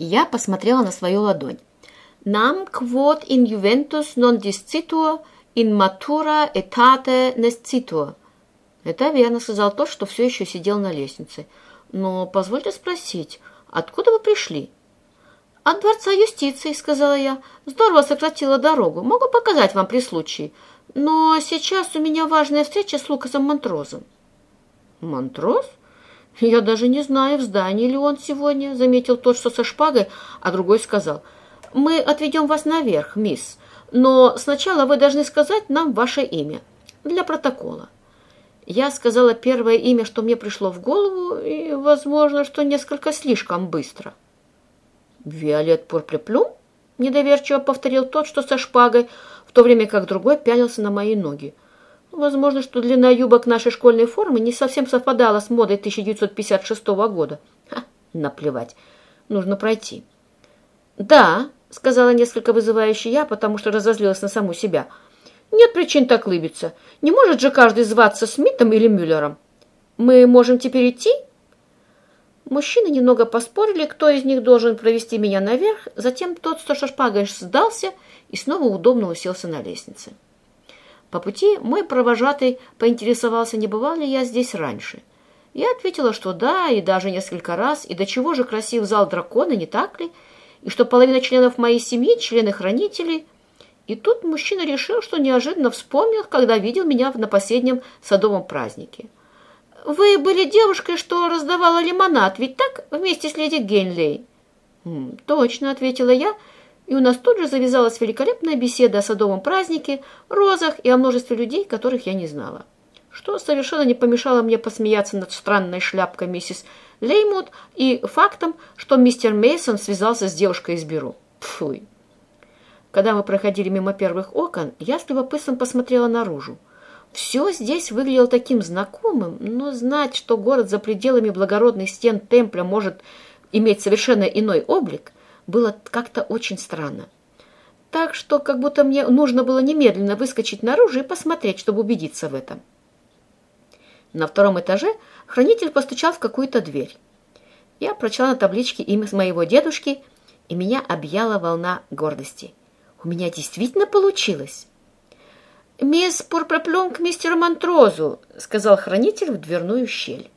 Я посмотрела на свою ладонь. «Нам quod in Juventus non discitur, in matura etate nescitur». «Это верно», — сказал тот, что все еще сидел на лестнице. «Но позвольте спросить, откуда вы пришли?» «От дворца юстиции», — сказала я. «Здорово сократила дорогу. Могу показать вам при случае. Но сейчас у меня важная встреча с Лукасом Монтрозом». «Монтроз? Я даже не знаю, в здании ли он сегодня», — заметил тот, что со шпагой, а другой сказал. «Мы отведем вас наверх, мисс, но сначала вы должны сказать нам ваше имя для протокола». Я сказала первое имя, что мне пришло в голову, и, возможно, что несколько слишком быстро. «Виолет Пурплеплюм?» — недоверчиво повторил тот, что со шпагой, в то время как другой пялился на мои ноги. Возможно, что длина юбок нашей школьной формы не совсем совпадала с модой 1956 года. Ха, наплевать. Нужно пройти. «Да», — сказала несколько вызывающе я, потому что разозлилась на саму себя — нет причин так лыбиться. Не может же каждый зваться Смитом или Мюллером. Мы можем теперь идти? Мужчины немного поспорили, кто из них должен провести меня наверх, затем тот, что шашпагой сдался и снова удобно уселся на лестнице. По пути мой провожатый поинтересовался, не бывал ли я здесь раньше. Я ответила, что да, и даже несколько раз, и до чего же красив зал дракона, не так ли, и что половина членов моей семьи – члены-хранители – и тут мужчина решил, что неожиданно вспомнил, когда видел меня на последнем садовом празднике. «Вы были девушкой, что раздавала лимонад, ведь так, вместе с леди Генлей?» «Точно», — ответила я, и у нас тут же завязалась великолепная беседа о садовом празднике, розах и о множестве людей, которых я не знала. Что совершенно не помешало мне посмеяться над странной шляпкой миссис Леймут и фактом, что мистер Мейсон связался с девушкой из бюро. Пфуй! Когда мы проходили мимо первых окон, я с любопытством посмотрела наружу. Все здесь выглядело таким знакомым, но знать, что город за пределами благородных стен темпля может иметь совершенно иной облик, было как-то очень странно. Так что как будто мне нужно было немедленно выскочить наружу и посмотреть, чтобы убедиться в этом. На втором этаже хранитель постучал в какую-то дверь. Я прочла на табличке имя моего дедушки, и меня объяла волна гордости. У меня действительно получилось. «Мисс Пурпроплюм к мистеру Монтрозу», — сказал хранитель в дверную щель.